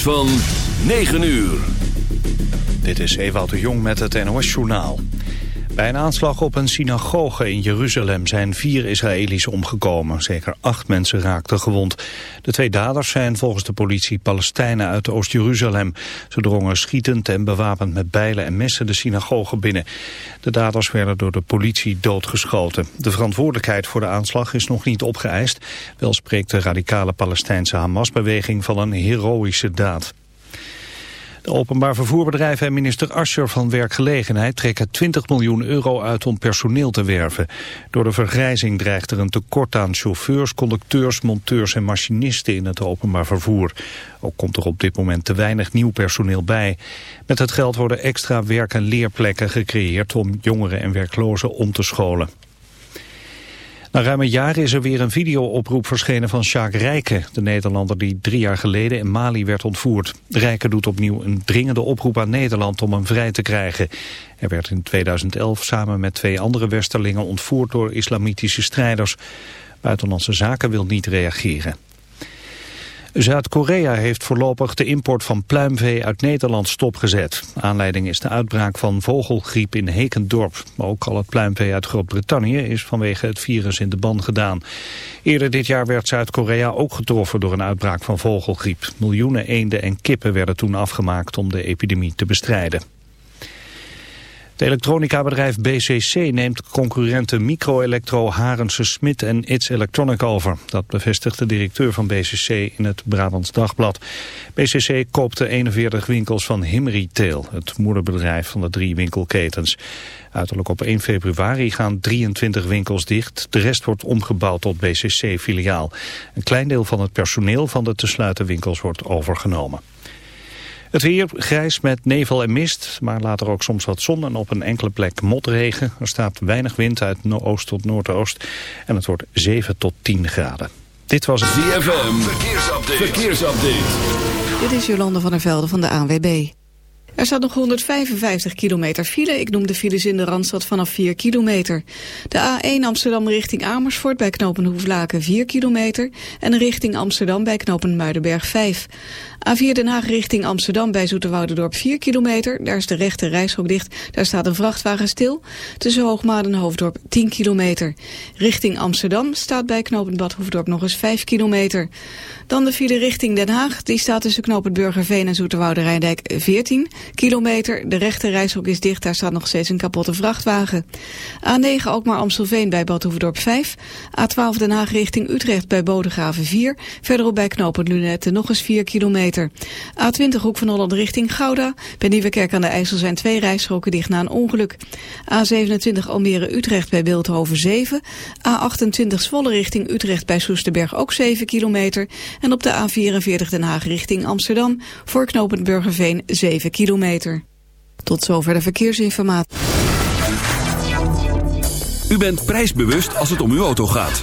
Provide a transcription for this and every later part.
Van 9 uur. Dit is Ewout de Jong met het NOS-journaal. Bij een aanslag op een synagoge in Jeruzalem zijn vier Israëli's omgekomen. Zeker acht mensen raakten gewond. De twee daders zijn volgens de politie Palestijnen uit Oost-Jeruzalem. Ze drongen schietend en bewapend met bijlen en messen de synagoge binnen. De daders werden door de politie doodgeschoten. De verantwoordelijkheid voor de aanslag is nog niet opgeëist. Wel spreekt de radicale Palestijnse Hamas-beweging van een heroïsche daad. De openbaar vervoerbedrijven en minister Ascher van Werkgelegenheid trekken 20 miljoen euro uit om personeel te werven. Door de vergrijzing dreigt er een tekort aan chauffeurs, conducteurs, monteurs en machinisten in het openbaar vervoer. Ook komt er op dit moment te weinig nieuw personeel bij. Met het geld worden extra werk- en leerplekken gecreëerd om jongeren en werklozen om te scholen. Na ruim een jaar is er weer een videooproep verschenen van Sjaak Rijken, de Nederlander die drie jaar geleden in Mali werd ontvoerd. Rijken doet opnieuw een dringende oproep aan Nederland om hem vrij te krijgen. Hij werd in 2011 samen met twee andere westerlingen ontvoerd door islamitische strijders. Buitenlandse Zaken wil niet reageren. Zuid-Korea heeft voorlopig de import van pluimvee uit Nederland stopgezet. Aanleiding is de uitbraak van vogelgriep in Hekendorp. Ook al het pluimvee uit Groot-Brittannië is vanwege het virus in de ban gedaan. Eerder dit jaar werd Zuid-Korea ook getroffen door een uitbraak van vogelgriep. Miljoenen eenden en kippen werden toen afgemaakt om de epidemie te bestrijden. Het elektronica-bedrijf BCC neemt concurrenten Microelectro, Harense Smit en It's Electronic over. Dat bevestigt de directeur van BCC in het Brabants Dagblad. BCC koopte 41 winkels van Himretail, het moederbedrijf van de drie winkelketens. Uiterlijk op 1 februari gaan 23 winkels dicht. De rest wordt omgebouwd tot BCC-filiaal. Een klein deel van het personeel van de te sluiten winkels wordt overgenomen. Het weer grijs met nevel en mist, maar later ook soms wat zon en op een enkele plek motregen. Er staat weinig wind uit oost tot noordoost en het wordt 7 tot 10 graden. Dit was het ZFM, verkeersupdate. verkeersupdate. Dit is Jolande van der Velde van de ANWB. Er staat nog 155 kilometer file. Ik noem de files in de Randstad vanaf 4 kilometer. De A1 Amsterdam richting Amersfoort bij knopen Hoeflaken 4 kilometer. En richting Amsterdam bij knopen Muidenberg 5. A4 Den Haag richting Amsterdam bij Zoeterwoudendorp 4 kilometer. Daar is de rechte reishok dicht. Daar staat een vrachtwagen stil. Tussen Hoogmaat en Hoofddorp 10 kilometer. Richting Amsterdam staat bij knooppunt Bad Hoefdorp nog eens 5 kilometer. Dan de file richting Den Haag. Die staat tussen knooppunt Burgerveen en Zoeterwoude Rijndijk 14 kilometer. De rechte reishok is dicht. Daar staat nog steeds een kapotte vrachtwagen. A9 ook maar Amstelveen bij Bad Hoefdorp 5. A12 Den Haag richting Utrecht bij Bodegraven 4. Verderop bij knooppunt Lunette nog eens 4 kilometer. A20 Hoek van Holland richting Gouda. Bij Nieuwekerk aan de IJssel zijn twee rijstroken dicht na een ongeluk. A27 Almere-Utrecht bij Beeldhoven 7. A28 Zwolle richting Utrecht bij Soesterberg ook 7 kilometer. En op de A44 Den Haag richting Amsterdam voor knooppunt Burgerveen 7 kilometer. Tot zover de verkeersinformatie. U bent prijsbewust als het om uw auto gaat.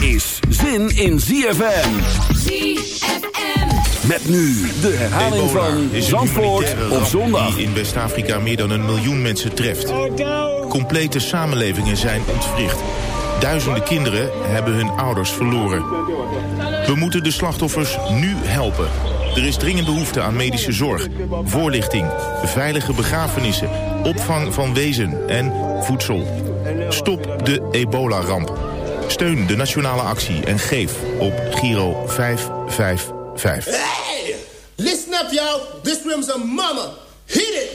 is zin in ZFM. ZFM. Met nu de herhaling Ebola van is een Zandvoort humanitaire op zondag. die in West-Afrika meer dan een miljoen mensen treft. Complete samenlevingen zijn ontwricht. Duizenden kinderen hebben hun ouders verloren. We moeten de slachtoffers nu helpen. Er is dringend behoefte aan medische zorg, voorlichting, veilige begrafenissen, opvang van wezen en voedsel. Stop de ebola-ramp. Steun de nationale actie en geef op Giro 555. Hey! Listen up, y'all. This room's a mama. Hit it!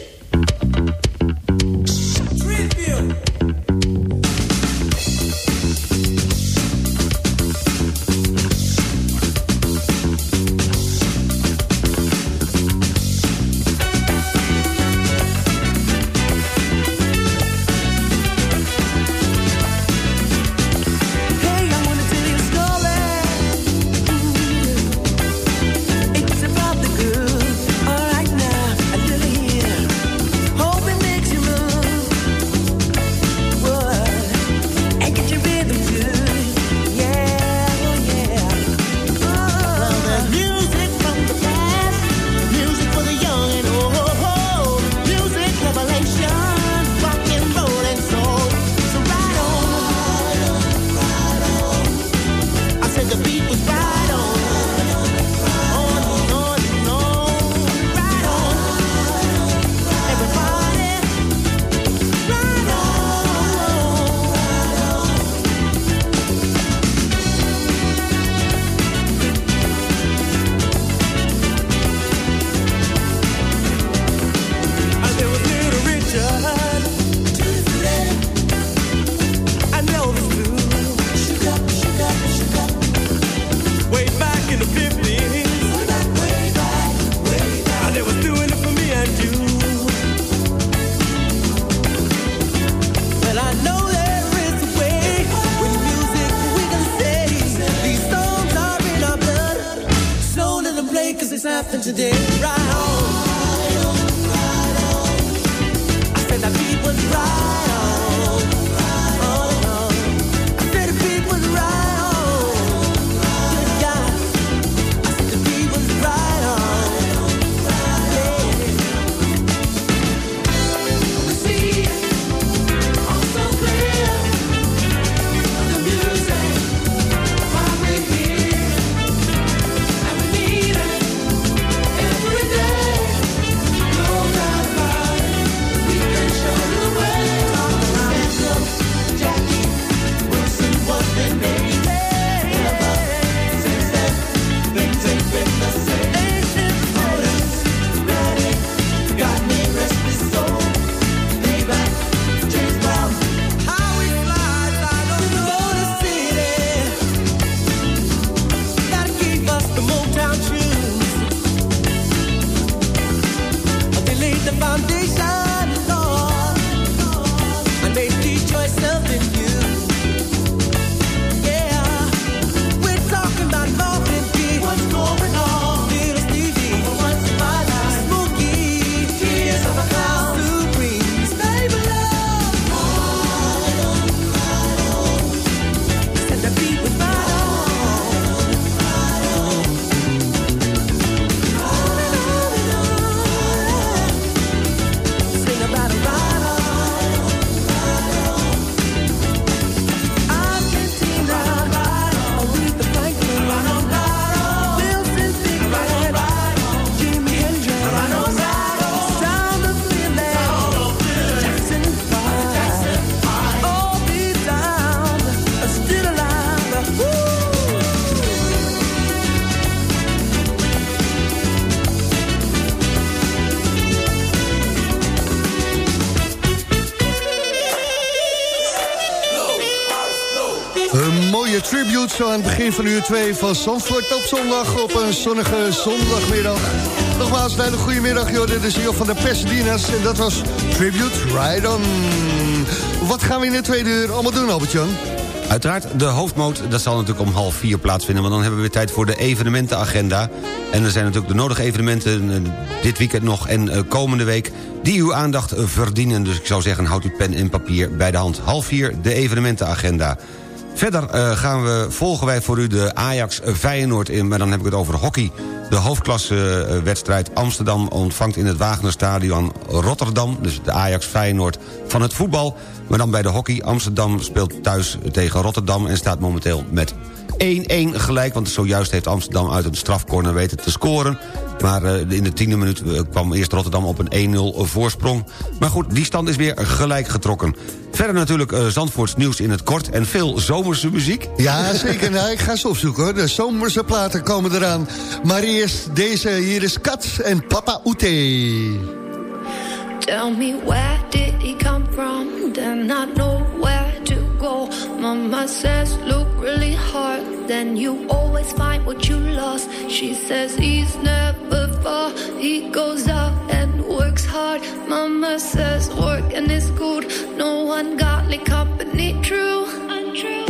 Today. Right het begin van uur 2 van Zandvoort op zondag op een zonnige zondagmiddag. Nogmaals, een hele goede middag. Dit is hier van de Pasadena's en dat was Tribute Ride On. Wat gaan we in de tweede uur allemaal doen, Albert-Jan? Uiteraard, de hoofdmoot, dat zal natuurlijk om half vier plaatsvinden... want dan hebben we weer tijd voor de evenementenagenda. En er zijn natuurlijk de nodige evenementen eh, dit weekend nog en eh, komende week... die uw aandacht eh, verdienen. Dus ik zou zeggen, houd uw pen en papier bij de hand. Half vier, de evenementenagenda. Verder eh, gaan we, volgen wij voor u de Ajax Feyenoord in... maar dan heb ik het over hockey. De hoofdklasse eh, wedstrijd Amsterdam ontvangt in het Wagnerstadion Rotterdam... dus de Ajax Feyenoord van het voetbal. Maar dan bij de hockey. Amsterdam speelt thuis tegen Rotterdam... en staat momenteel met 1-1 gelijk, want zojuist heeft Amsterdam uit een strafcorner weten te scoren. Maar eh, in de tiende minuut eh, kwam eerst Rotterdam op een 1-0 voorsprong. Maar goed, die stand is weer gelijk getrokken. Verder natuurlijk uh, Zandvoorts nieuws in het kort en veel zomerse muziek. Ja, zeker. Nou, ik ga ze opzoeken, hoor. De zomerse platen komen eraan. Maar eerst deze, hier is Kat en Papa Oete. Tell me where did he come from? Then I know where to go. Mama says, look really hard. Then you always find what you lost. She says he's never He goes out and works hard. Mama says working is good. No one ungodly company. True. Untrue.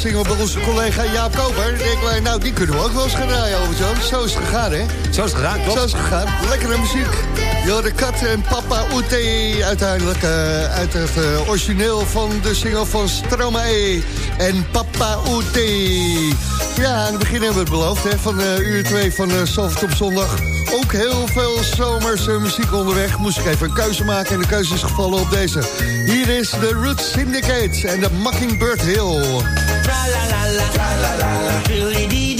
Single bij onze collega Jaap Koper. Denken wij, nou, die kunnen we ook wel eens gaan draaien, Albert-Jan. Zo is het gegaan, hè? Zo is het gegaan, klopt. Zo is het gegaan. Lekkere muziek. Jorde Kat en Papa Oete. Uiteindelijk eh, uit het eh, origineel van de single van Stromae. En Papa Oete. Ja, aan het begin hebben we het beloofd, hè. Van eh, uur 2 van uh, Zalvert op zondag. Ook heel veel zomerse muziek onderweg. Moest ik even een keuze maken en de keuze is gevallen op deze. Hier is de Roots Syndicate en de Mockingbird Hill. Tra la la la. Tra la la la. Really dee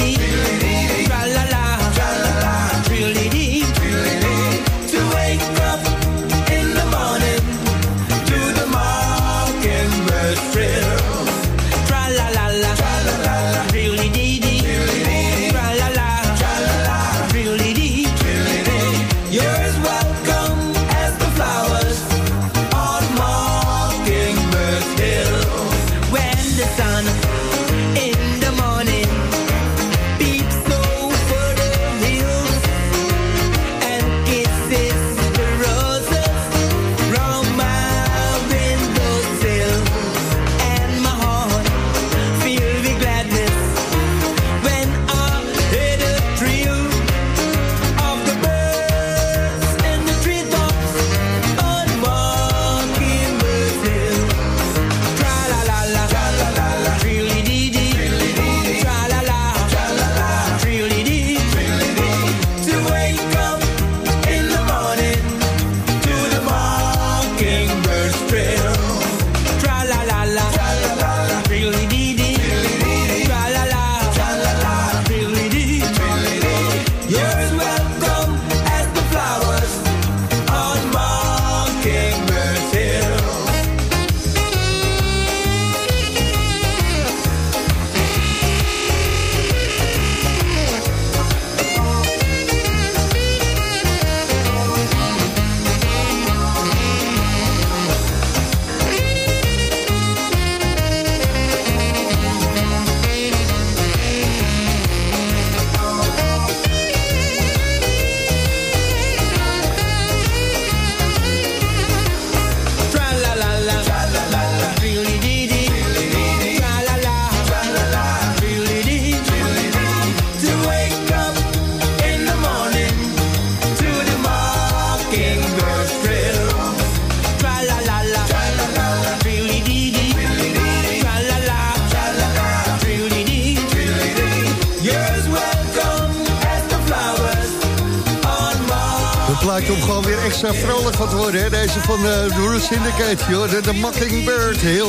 Het plaatje om gewoon weer extra vrolijk van te worden, hè? Deze van eh, de Roots Syndicate, joh. De, de Mockingbird Hill.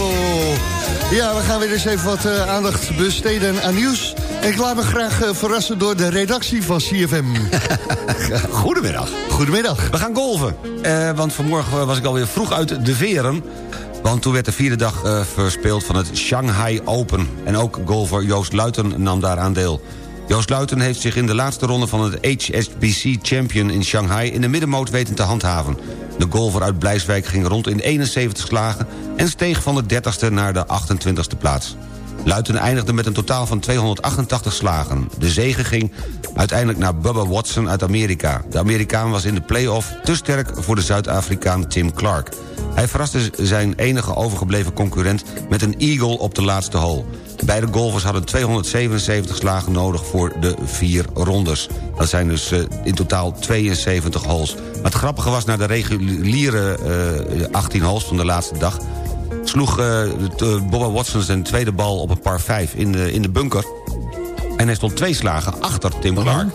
Ja, we gaan weer eens even wat eh, aandacht besteden aan nieuws. En ik laat me graag eh, verrassen door de redactie van CFM. Goedemiddag. Goedemiddag. We gaan golven. Eh, want vanmorgen was ik alweer vroeg uit de veren. Want toen werd de vierde dag eh, verspeeld van het Shanghai Open. En ook golfer Joost Luiten nam daaraan deel. Joost Luiten heeft zich in de laatste ronde van het HSBC Champion in Shanghai... in de middenmoot weten te handhaven. De golfer uit Blijswijk ging rond in 71 slagen... en steeg van de 30ste naar de 28ste plaats. Luiten eindigde met een totaal van 288 slagen. De zege ging uiteindelijk naar Bubba Watson uit Amerika. De Amerikaan was in de play-off te sterk voor de Zuid-Afrikaan Tim Clark. Hij verraste zijn enige overgebleven concurrent met een eagle op de laatste hole. Beide golfers hadden 277 slagen nodig voor de vier rondes. Dat zijn dus eh, in totaal 72 holes. Maar het grappige was, na de reguliere eh, 18 holes van de laatste dag... sloeg eh, eh, Bobba Watson zijn tweede bal op een par 5 in de, in de bunker. En hij stond twee slagen achter Tim Clark.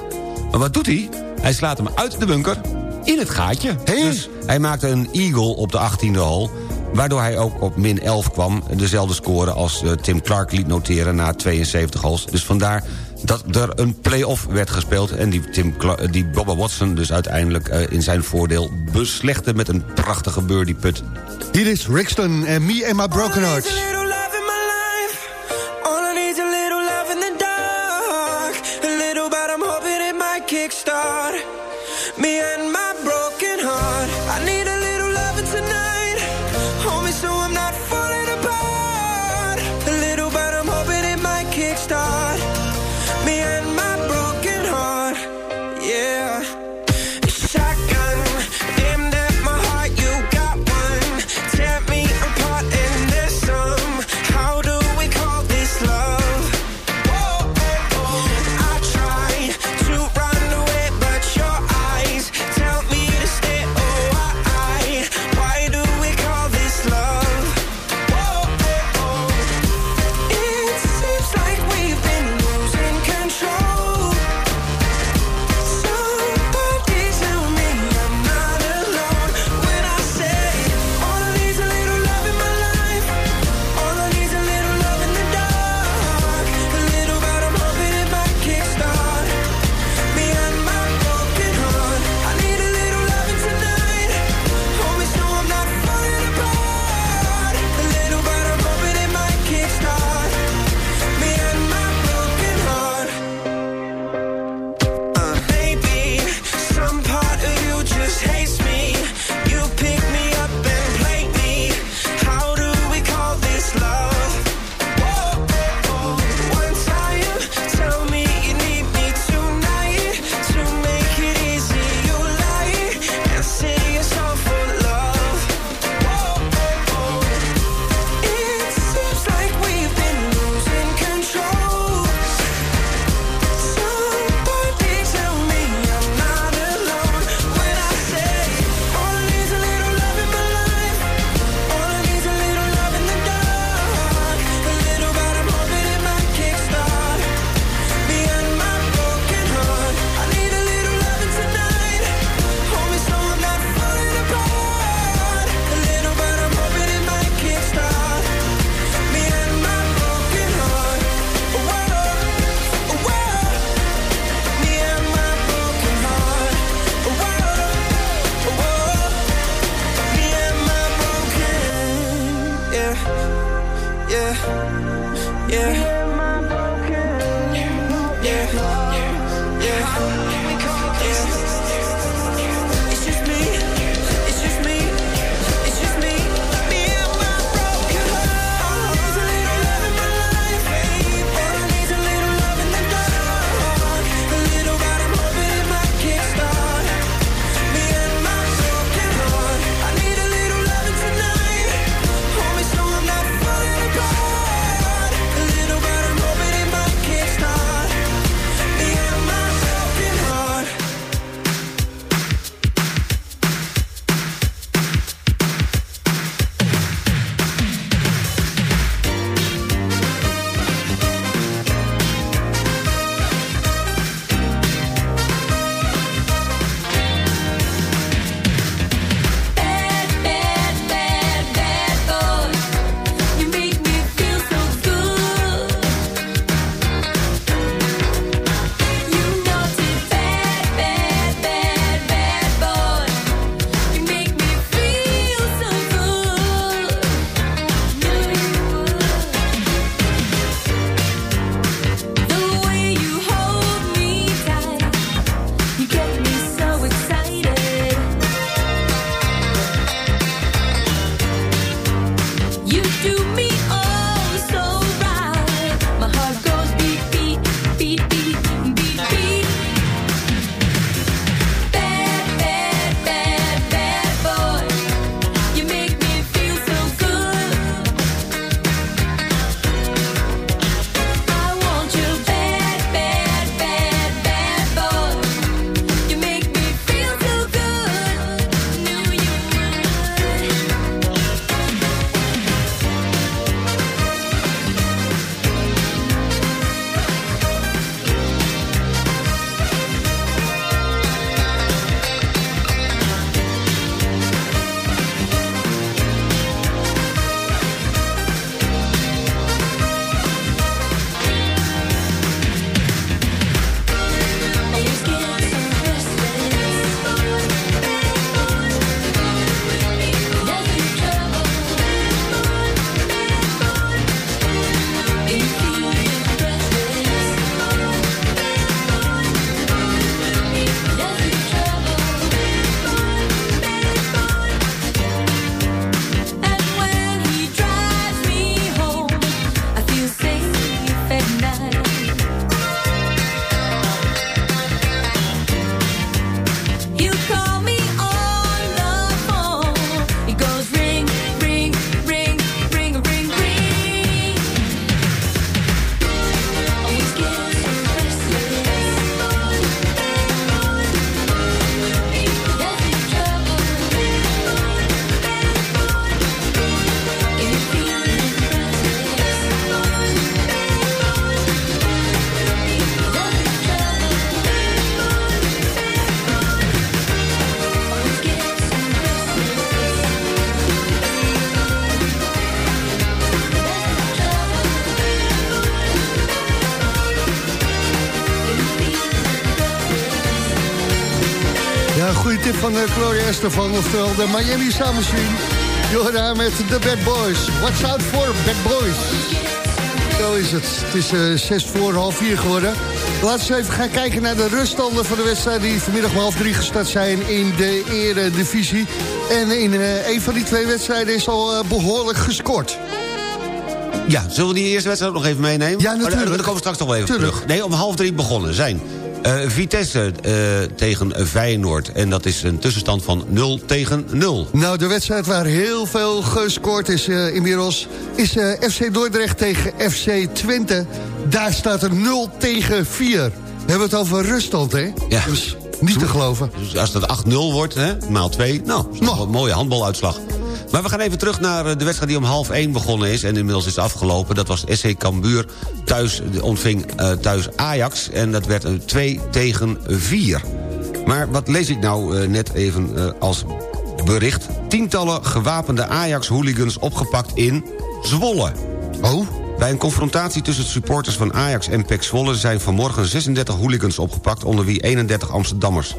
Maar wat doet hij? Hij slaat hem uit de bunker in het gaatje. Dus hij maakte een eagle op de 18e hole... waardoor hij ook op min 11 kwam. Dezelfde score als eh, Tim Clark liet noteren na 72 holes. Dus vandaar dat er een play-off werd gespeeld... en die, Tim eh, die Bobba Watson dus uiteindelijk eh, in zijn voordeel beslechtte... met een prachtige birdie put. Hier is Rixton en Me and My Broken Hearts. Gloria Estefan, oftewel de Miami Sound Machine. Hoort haar met de Bad Boys. Watch out for Bad Boys. Zo is het. Het is eh, zes voor half vier geworden. Laten we even gaan kijken naar de ruststanden van de wedstrijd... die vanmiddag om half drie gestart zijn in de eredivisie. En in eh, een van die twee wedstrijden is al eh, behoorlijk gescoord. Ja, zullen we die eerste wedstrijd nog even meenemen? Ja, natuurlijk. Oh, Daar komen we straks nog wel even Tuurlijk. terug. Nee, om half drie begonnen zijn. Eh, Vitesse eh, tegen Feyenoord. En dat is een tussenstand van 0 tegen 0. Nou, de wedstrijd waar heel veel gescoord is eh, inmiddels... is FC Dordrecht tegen FC Twente. Daar staat er 0 tegen 4. We hebben het over ruststand, hè? Ja. Dus niet te geloven. Dus als dat 8-0 wordt, hè, maal 2, nou, is nog een mooie handbaluitslag. Maar we gaan even terug naar eh, de wedstrijd die om half 1 begonnen is... en inmiddels is afgelopen. Dat was SC Cambuur thuis, ontving eh, thuis Ajax... en dat werd een 2 tegen 4. Maar wat lees ik nou eh, net even eh, als bericht? Tientallen gewapende Ajax-hooligans opgepakt in Zwolle. Oh? Bij een confrontatie tussen supporters van Ajax en PEC Zwolle... zijn vanmorgen 36 hooligans opgepakt, onder wie 31 Amsterdammers.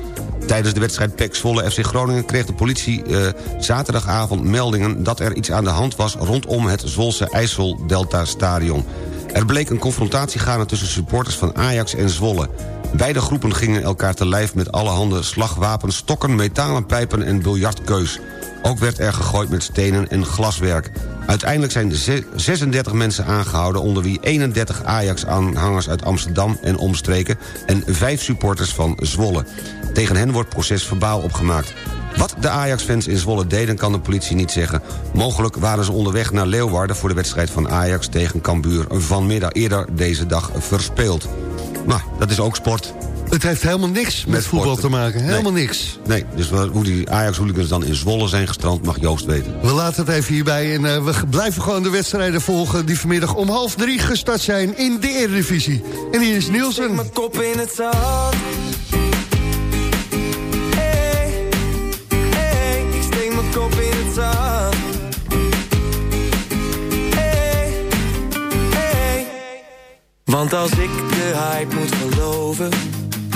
Tijdens de wedstrijd PEC Zwolle FC Groningen kreeg de politie eh, zaterdagavond meldingen... dat er iets aan de hand was rondom het Zwolse IJssel Delta Stadion. Er bleek een confrontatie gaande tussen supporters van Ajax en Zwolle. Beide groepen gingen elkaar te lijf met allerhande slagwapens... stokken, metalen pijpen en biljartkeus. Ook werd er gegooid met stenen en glaswerk. Uiteindelijk zijn ze- 36 mensen aangehouden... onder wie 31 Ajax-aanhangers uit Amsterdam en omstreken... en 5 supporters van Zwolle. Tegen hen wordt proces verbaal opgemaakt. Wat de Ajax-fans in Zwolle deden kan de politie niet zeggen. Mogelijk waren ze onderweg naar Leeuwarden... voor de wedstrijd van Ajax tegen Cambuur... vanmiddag eerder deze dag verspeeld. Maar dat is ook sport. Het heeft helemaal niks met, voetbal te maken. Helemaal Nee. niks. Nee, dus hoe die Ajax-hooligans dan in Zwolle zijn gestrand... mag Joost weten. We laten het even hierbij en eh, we blijven gewoon de wedstrijden volgen... die vanmiddag om half drie gestart zijn in de Eredivisie. En hier is Nielsen. Mijn kop in het zand. Hey, hey, ik steek mijn kop in het zand. Hey, hey. Want als ik de hype moet geloven,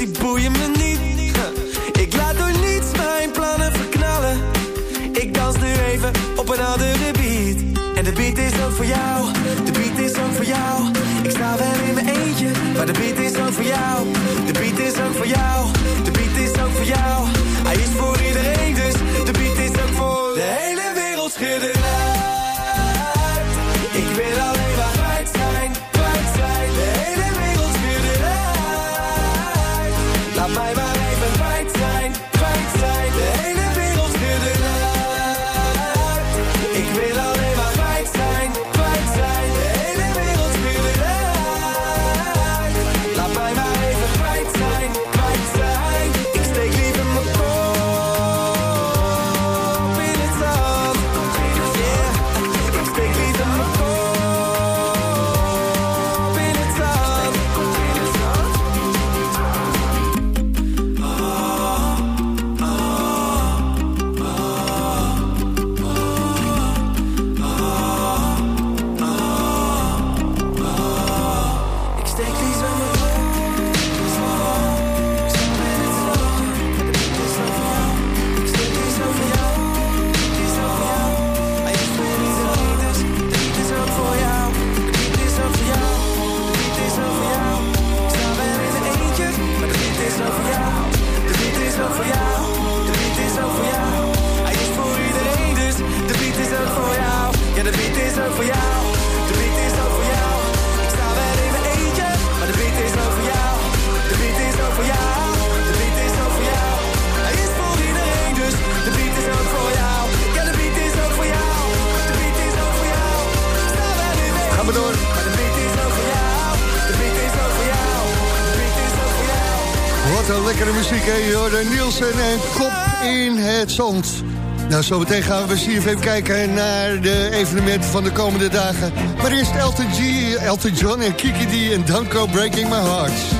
die boeien me. Lekkere muziek, hè? Hoorde Nielsen en Kop in het Zand. Nou, zo meteen gaan we CFM kijken naar de evenementen van de komende dagen. Maar eerst Elton, G, Elton John en Kiki D en Danko Breaking My Heart.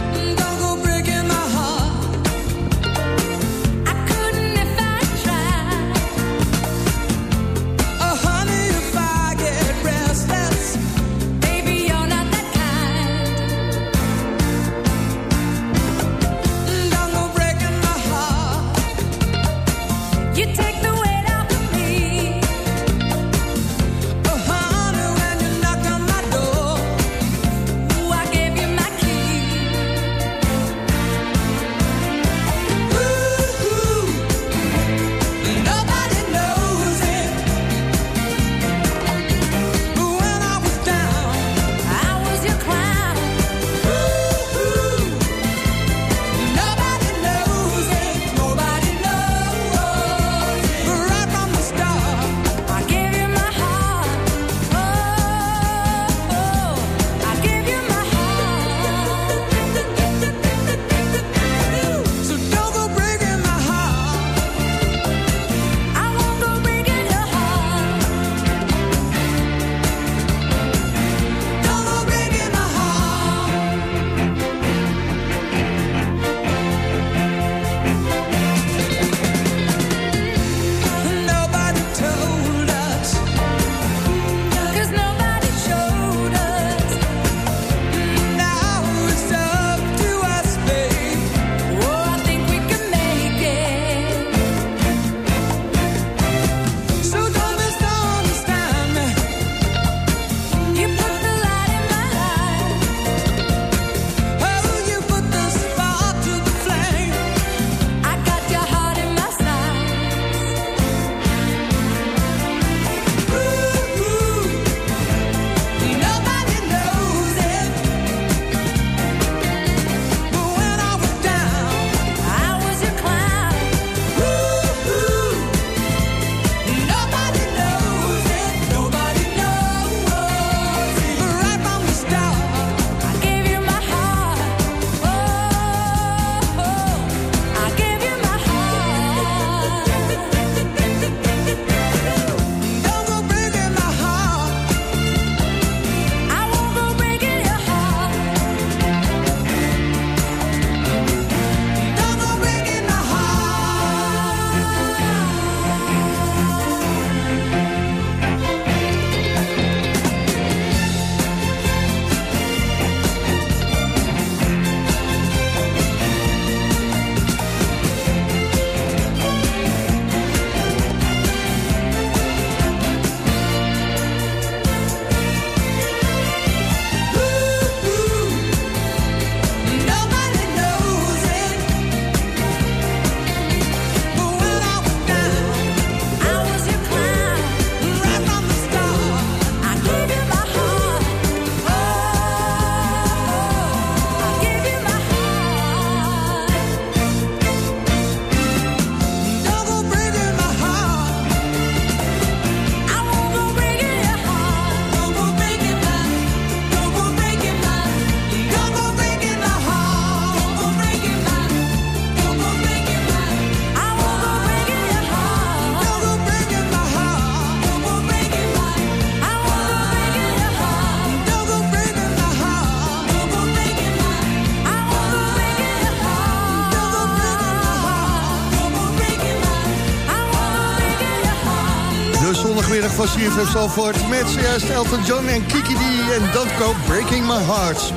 CFM Zalvoort... met zojuist Elton John en Kiki D en Don't Go Breaking My Heart.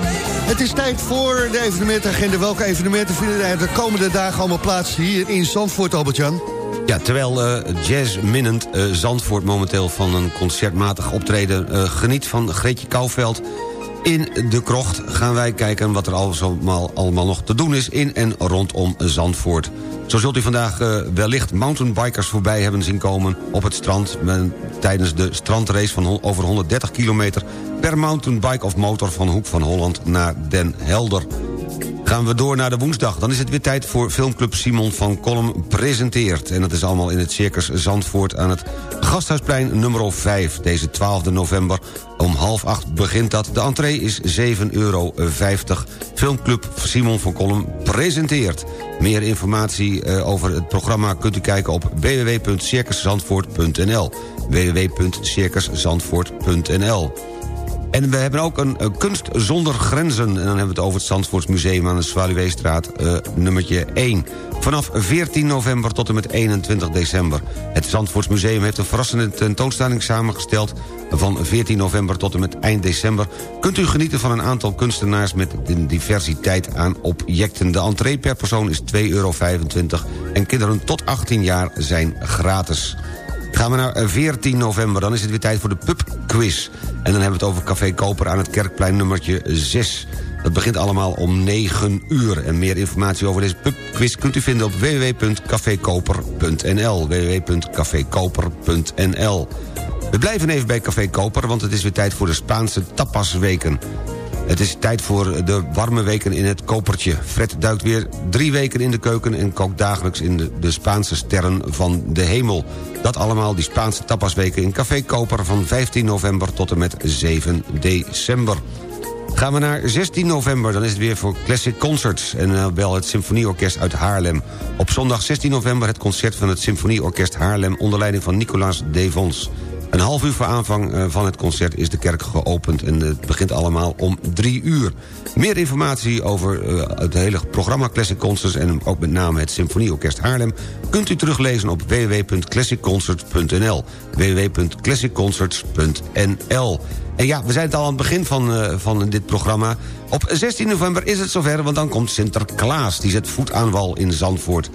Het is tijd voor de evenementagenda. Welke evenementen vinden er de komende dagen allemaal plaats hier in Zandvoort, Albert-Jan? Ja, terwijl eh jazzminnend eh, Zandvoort momenteel van een concertmatig optreden eh, geniet van Greetje Kouwveld in de krocht, gaan wij kijken wat er allemaal, allemaal nog te doen is in en rondom Zandvoort. Zo zult u vandaag wellicht mountainbikers voorbij hebben zien komen op het strand... Tijdens de strandrace van over 130 kilometer per mountainbike of motor van Hoek van Holland naar Den Helder. Gaan we door naar de woensdag. Dan is het weer tijd voor filmclub Simon van Kolm presenteert. En dat is allemaal in het Circus Zandvoort aan het Gasthuisplein nummer 5. Deze 12 november om half acht begint dat. De entree is 7,50 euro. Filmclub Simon van Kolm presenteert. Meer informatie eh, over het programma kunt u kijken op www.circuszandvoort.nl www.circuszandvoort.nl en we hebben ook een, kunst zonder grenzen. En dan hebben we het over het Zandvoortsmuseum aan de Zwaluweestraat eh, nummertje 1. Vanaf 14 november tot en met 21 december. Het Zandvoortsmuseum heeft een verrassende tentoonstelling samengesteld. Van 14 november tot en met eind december... kunt u genieten van een aantal kunstenaars met een diversiteit aan objecten. De entree per persoon is 2,25 euro en kinderen tot 18 jaar zijn gratis. Gaan we naar eh, 14 november, dan is het weer tijd voor de pubquiz. En dan hebben we het over Café Koper aan het Kerkplein nummertje 6. Dat begint allemaal om 9 uur. En meer informatie over deze pubquiz kunt u vinden op www.cafekoper.nl www.cafekoper.nl We blijven even bij Café Koper, want het is weer tijd voor de Spaanse tapasweken. Het is tijd voor de warme weken in het kopertje. Fred duikt weer drie weken in de keuken... en kookt dagelijks in de, Spaanse sterren van de hemel. Dat allemaal die Spaanse tapasweken in Café Koper... van 15 november tot en met 7 december. Gaan we naar 16 november, dan is het weer voor Classic Concerts... en uh, wel het Symfonieorkest uit Haarlem. Op zondag 16 november het concert van het Symfonieorkest Haarlem... onder leiding van Nicolaas Devons. Een half uur voor aanvang eh, van het concert is de kerk geopend... en het begint allemaal om drie uur. Meer informatie over uh, het hele programma Classic Concerts... en ook met name het Symfonieorkest Haarlem... kunt u teruglezen op www.classicconcerts.nl www.classicconcerts.nl En ja, we zijn het al aan het begin van, uh, van dit programma. Op 16 november is het zover, want dan komt Sinterklaas. Die zet voet aan wal in Zandvoort.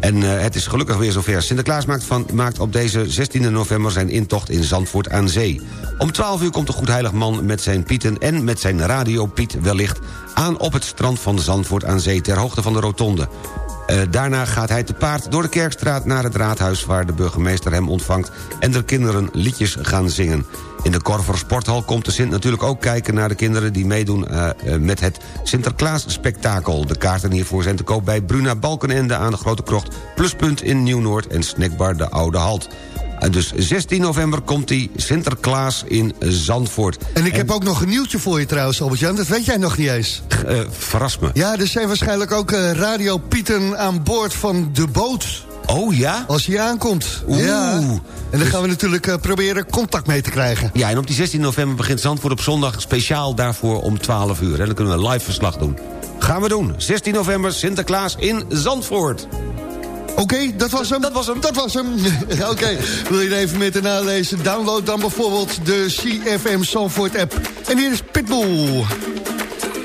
En uh, het is gelukkig weer zover. Sinterklaas maakt, van, maakt op deze 16 november zijn intocht in Zandvoort aan Zee. Om 12 uur komt de goedheilig man met zijn pieten... en met zijn radio Piet wellicht aan op het strand van Zandvoort aan Zee... ter hoogte van de rotonde. Uh, daarna gaat hij te paard door de Kerkstraat naar het raadhuis... waar de burgemeester hem ontvangt en de kinderen liedjes gaan zingen. In de Korver Sporthal komt de Sint natuurlijk ook kijken naar de kinderen... die meedoen uh, uh, met het Sinterklaas-spektakel. De kaarten hiervoor zijn te koop bij Bruna Balkenende aan de Grote Krocht... Pluspunt in Nieuw-Noord en Snackbar de Oude Halt. En dus 16 november komt die Sinterklaas in Zandvoort. En ik en... heb ook nog een nieuwtje voor je trouwens, Albert-Jan. Dat weet jij nog niet eens. Uh, verras me. Ja, er zijn waarschijnlijk ook uh, radiopieten aan boord van de boot. Oh ja? Als hij aankomt. Oeh. Ja. En dan dus... gaan we natuurlijk uh, proberen contact mee te krijgen. Ja, en op die 16 november begint Zandvoort op zondag speciaal daarvoor om 12 uur. En dan kunnen we live verslag doen. Gaan we doen. 16 november Sinterklaas in Zandvoort. Oké, okay, dat was hem. Dat was hem. Dat was hem. Oké, okay. wil je er even met nalezen? Download dan bijvoorbeeld de CFM Zandvoort app. En hier is Pitbull.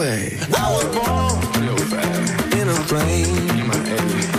Way. I was born in a plane. Mama said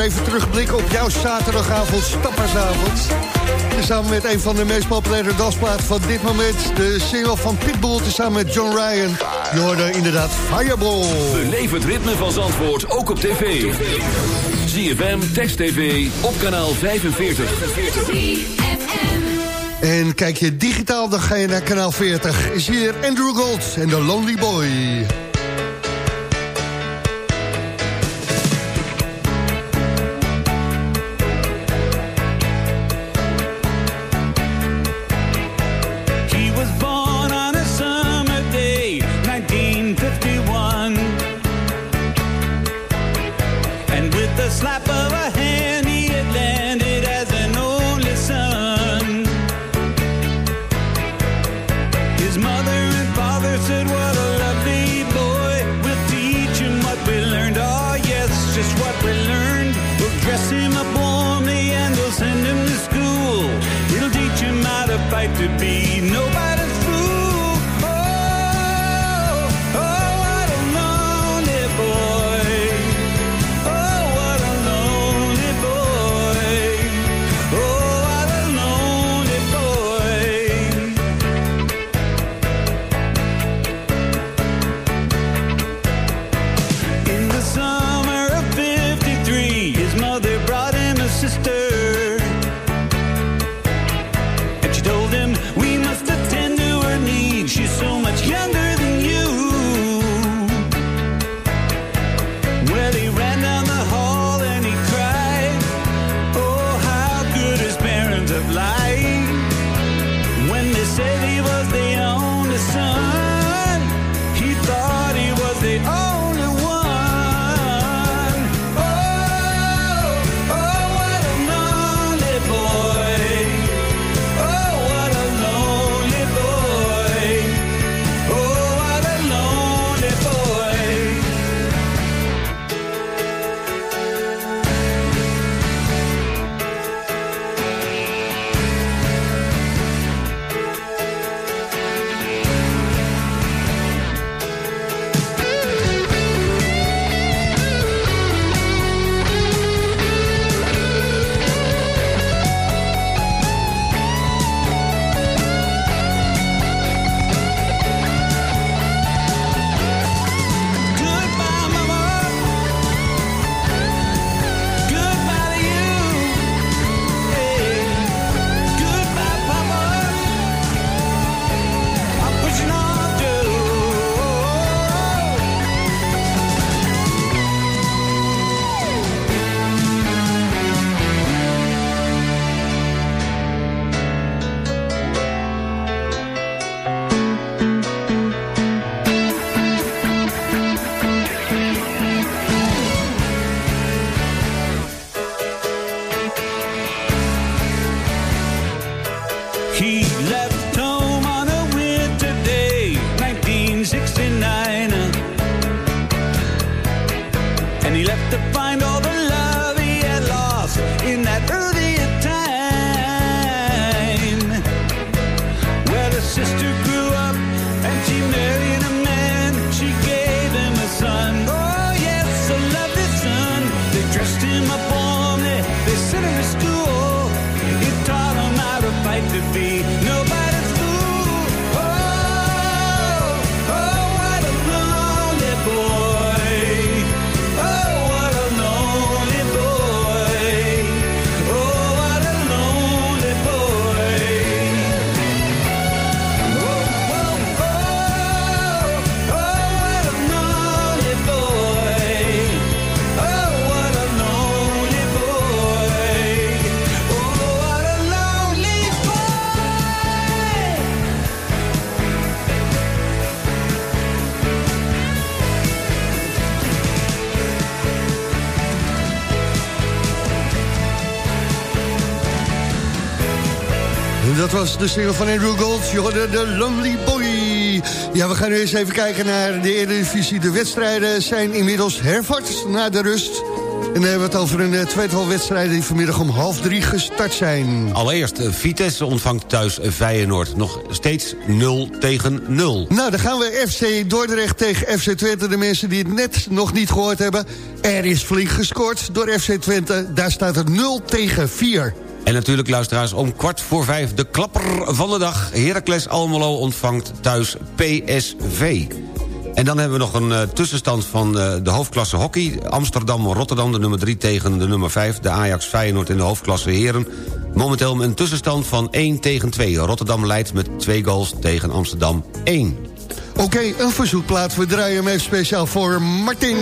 even terugblikken op jouw zaterdagavond, stappersavond. Samen met een van de meest populaire dansplaten van dit moment. De single van Pitbull, samen met John Ryan. Je hoorde inderdaad Fireball. Beleef het ritme van Zandvoort, ook op tv. ZFM, Text TV, op kanaal 45. En kijk je digitaal, dan ga je naar kanaal 40. Is hier Andrew Gold en de Lonely Boy. that early Dat was de single van Andrew Gold, je hoorde de Lonely Boy. Ja, we gaan nu eens even kijken naar de Eredivisie. De wedstrijden zijn inmiddels hervat na de rust. En dan hebben we het over een eh, tweetal wedstrijden... die vanmiddag om half drie gestart zijn. Allereerst, eh, Vitesse ontvangt thuis eh, Feyenoord. Nog steeds 0 tegen 0. Nou, dan gaan we FC Dordrecht tegen FC Twente. De mensen die het net nog niet gehoord hebben. Er is flink gescoord door FC Twente. Daar staat het 0 tegen 4. En natuurlijk, luisteraars, om kwart voor vijf de klapper van de dag. Heracles Almelo ontvangt thuis PSV. En dan hebben we nog een eh, tussenstand van eh, de hoofdklasse hockey. Amsterdam-Rotterdam, de nummer 3 tegen de nummer 5. De Ajax Feyenoord in de hoofdklasse heren. Momenteel een tussenstand van 1 tegen 2. Rotterdam leidt met 2 goals tegen Amsterdam 1. Oké, een verzoekplaat. We draaien hem even speciaal voor Martin.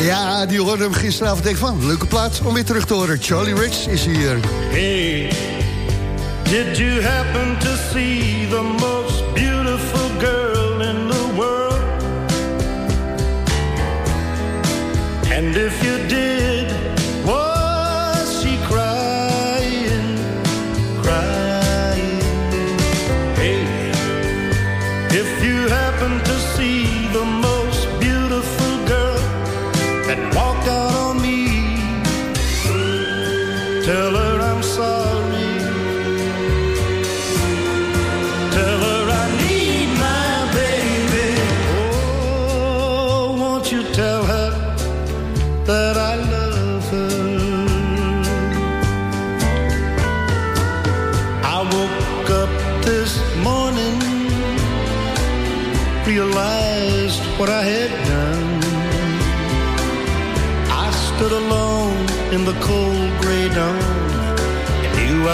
Ja, die hoorde hem gisteravond. Denk van, leuke plaat om weer terug te horen. Charlie Rich is hier. Hey, did you happen to see the most beautiful girl in the world? And if you did,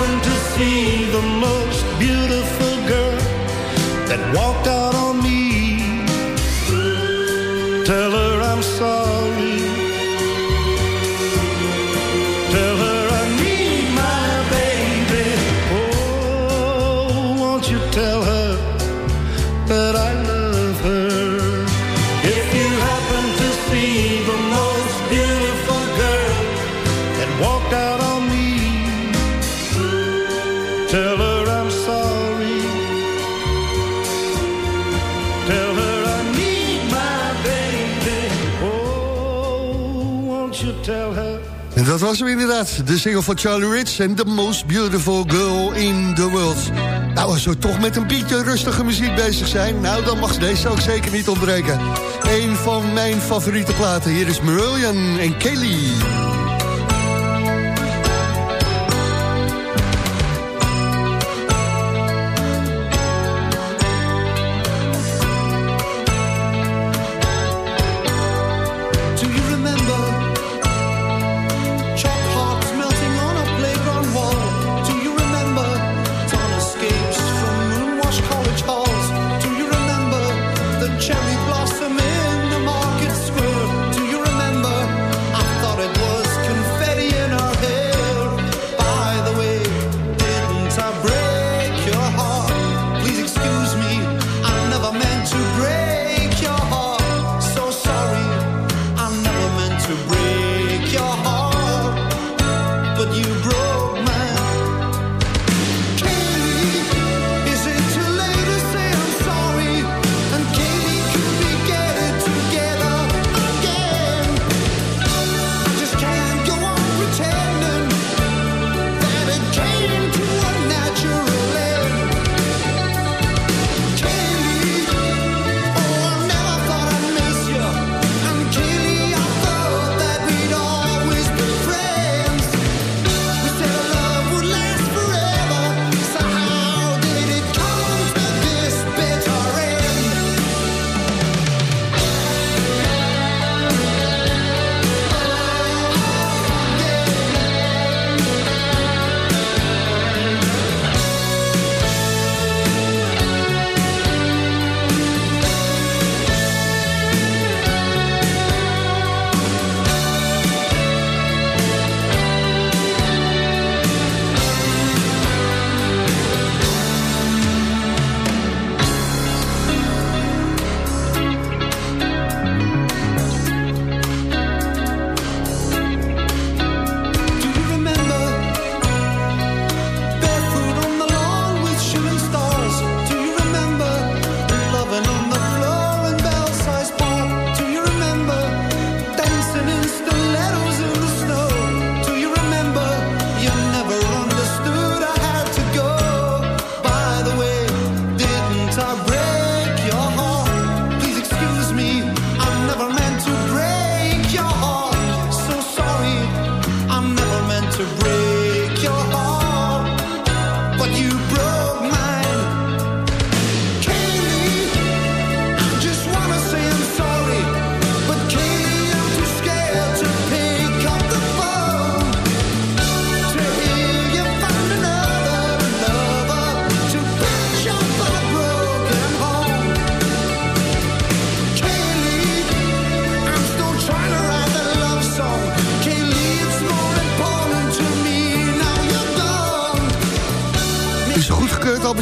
you happen to see the most beautiful girl that walked out dat was hem inderdaad, de single van Charlie Rich en The Most Beautiful Girl in the World. Nou, als we toch met een beetje rustige muziek bezig zijn... nou, dan mag deze ook zeker niet ontbreken. Een van mijn favoriete platen, hier is Marillion en Kelly.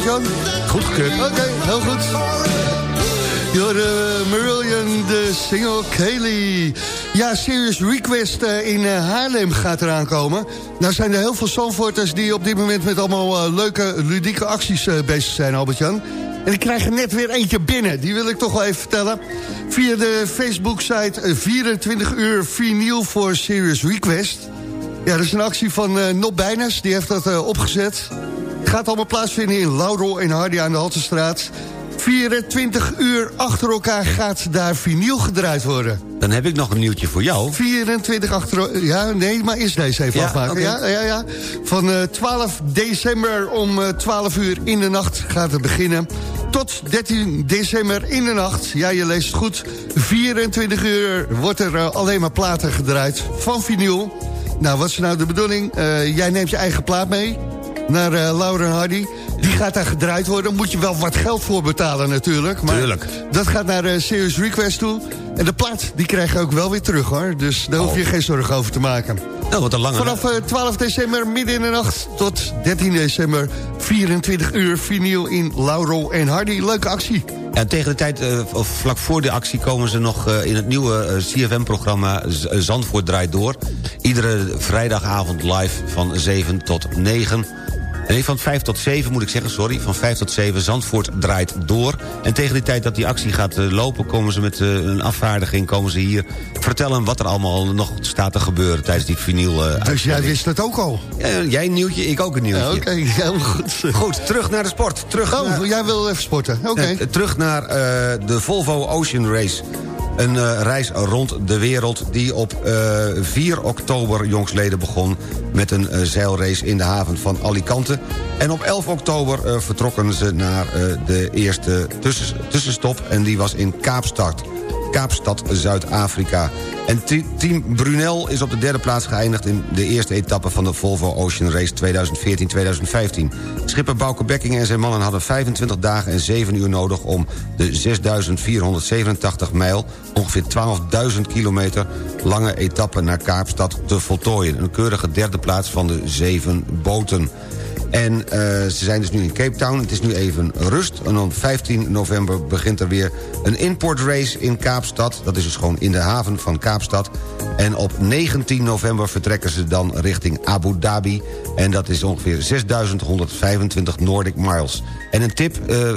Albert-Jan? Goedgekeurd. Oké, heel goed. Jorde Marillion, de single Kaylee. Ja, Serious Request eh, in eh, Haarlem gaat eraan komen. Nou zijn er heel veel Zandvoorters die op dit moment met allemaal eh, leuke, ludieke acties bezig zijn, Albert-Jan. En ik krijg er net weer eentje binnen. Die wil ik toch wel even vertellen. Via de Facebook-site eh, 24 uur vinyl voor Serious Request. Ja, dat is een actie van eh Nop Bijners. Die heeft dat opgezet. Gaat allemaal plaatsvinden in Laurel en Hardy aan de Haltestraat. 24 uur achter elkaar gaat daar vinyl gedraaid worden. Dan heb ik nog een nieuwtje voor jou. 24 achter... Ja, nee, maar is deze even Ja, afmaken. Ja, ja, ja. Van eh, 12 december om eh, 12 uur in de nacht gaat het beginnen. Tot 13 december in de nacht. Ja, je leest het goed. 24 uur wordt er eh, alleen maar platen gedraaid van vinyl. Nou, wat is nou de bedoeling? Eh, jij neemt je eigen plaat mee naar eh Laura en Hardy. Die gaat daar gedraaid worden. Moet je wel wat geld voor betalen natuurlijk. Maar Tuurlijk. dat gaat naar de Serious Request toe. En de plaat, die krijg je ook wel weer terug hoor. Dus daar hoef je geen zorgen over te maken. Nou, wat een lange... Vanaf eh, 12 december midden in de nacht tot 13 december 24 uur vinyl in Laurel en Hardy. Leuke actie. En tegen de tijd, eh, of vlak voor de actie, komen ze nog eh, in het nieuwe eh, CFM-programma eh, Zandvoort draait door. Iedere vrijdagavond live van 7 tot 9. Nee, van 5 tot 7 moet ik zeggen, sorry. Van 5 tot 7, Zandvoort draait door. En tegen die tijd dat die actie gaat eh, lopen... komen ze met eh, een afvaardiging, komen ze hier vertellen... wat er allemaal nog staat te gebeuren tijdens die vinyl eh, Dus jij wist het ook al. Ja, jij een nieuwtje, ik ook een nieuwtje. Ja, Oké, heel goed. Goed, terug naar de sport. Terug Oh, naar... jij wil even sporten. Oké. Terug naar de Volvo Ocean Race. Een eh, reis rond de wereld die op eh, 4 oktober jongsleden begon... met een eh, zeilrace in de haven van Alicante. En op 11 oktober eh, vertrokken ze naar eh, de eerste tussen, tussenstop... en die was in Kaapstad. Kaapstad, Zuid-Afrika. En team Brunel is op de derde plaats geëindigd... in de eerste etappe van de Volvo Ocean Race 2014-2015. Schipper Bauke Bekking en zijn mannen hadden 25 dagen en 7 uur nodig... om de 6.487 mijl, ongeveer 12.000 kilometer... lange etappe naar Kaapstad te voltooien. Een keurige derde plaats van de zeven boten. En eh, ze zijn dus nu in Cape Town. Het is nu even rust. En op 15 november begint er weer een importrace in Kaapstad. Dat is dus gewoon in de haven van Kaapstad. En op 19 november vertrekken ze dan richting Abu Dhabi. En dat is ongeveer 6125 Nordic miles. En een tip eh,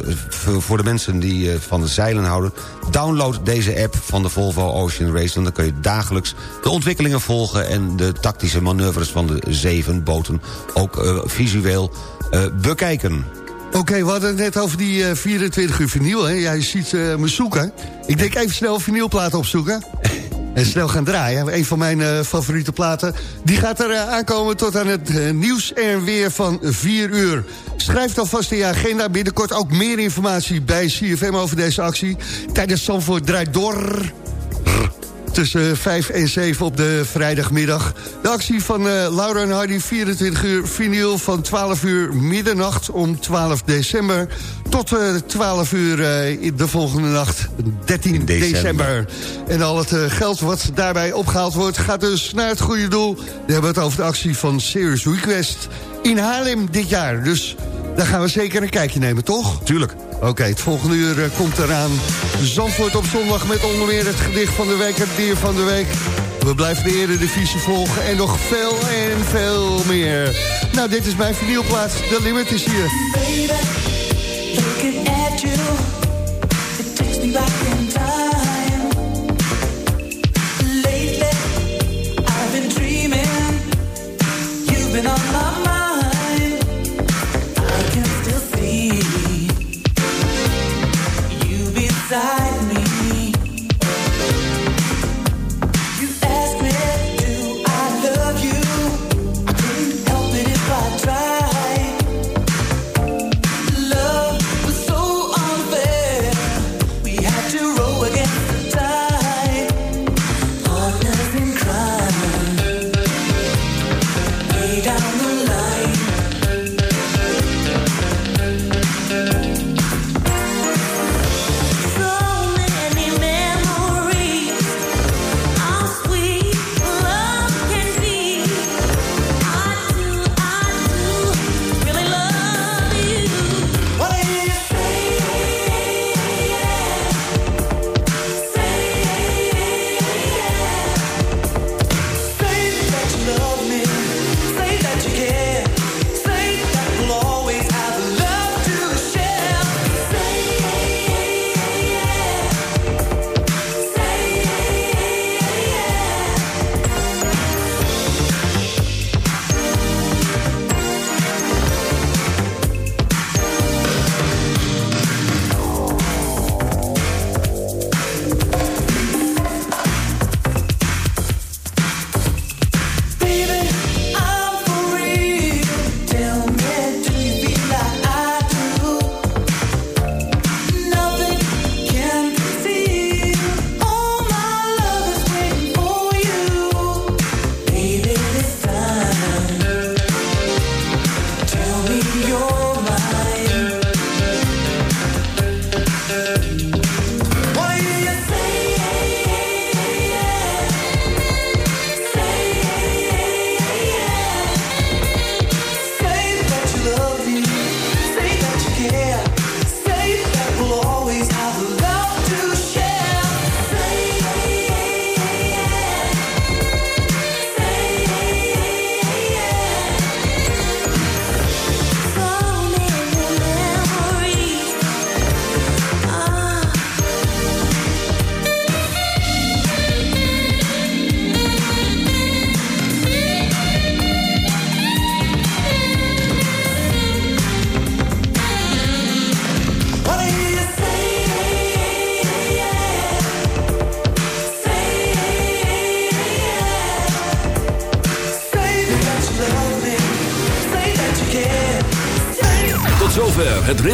voor de mensen die eh, van de zeilen houden... download deze app van de Volvo Ocean Race... en dan kun je dagelijks de ontwikkelingen volgen... en de tactische manoeuvres van de zeven boten ook visueel eh, bekijken. Oké, we hadden het net over die eh, 24 uur vinyl. Hè? Jij ziet eh, me zoeken. Ik denk even snel vinylplaten opzoeken. En snel gaan draaien. Een van mijn eh, favoriete platen. Die gaat er eh, aankomen tot aan het eh, nieuws en weer van 4 uur. Schrijf dan vast in je agenda. Binnenkort ook meer informatie bij CFM over deze actie. Tijdens Zandvoort draait door tussen 5 en 7 op de vrijdagmiddag. De actie van eh, Laura en Hardy, 24 uur vinyl van 12 uur middernacht om 12 december... tot eh 12 uur eh, in de volgende nacht, 13 december. december. En al het eh, geld wat daarbij opgehaald wordt... gaat dus naar het goede doel. We hebben het over de actie van Serious Request in Haarlem dit jaar. Dus daar gaan we zeker een kijkje nemen, toch? Tuurlijk. Oké, het volgende uur eh, komt eraan. Zandvoort op zondag met onder meer het gedicht van de week, het dier van de week. We blijven de Eredivisie volgen en nog veel en veel meer. Nou, dit is mijn vinylplaats. De Limit is hier. Been on my.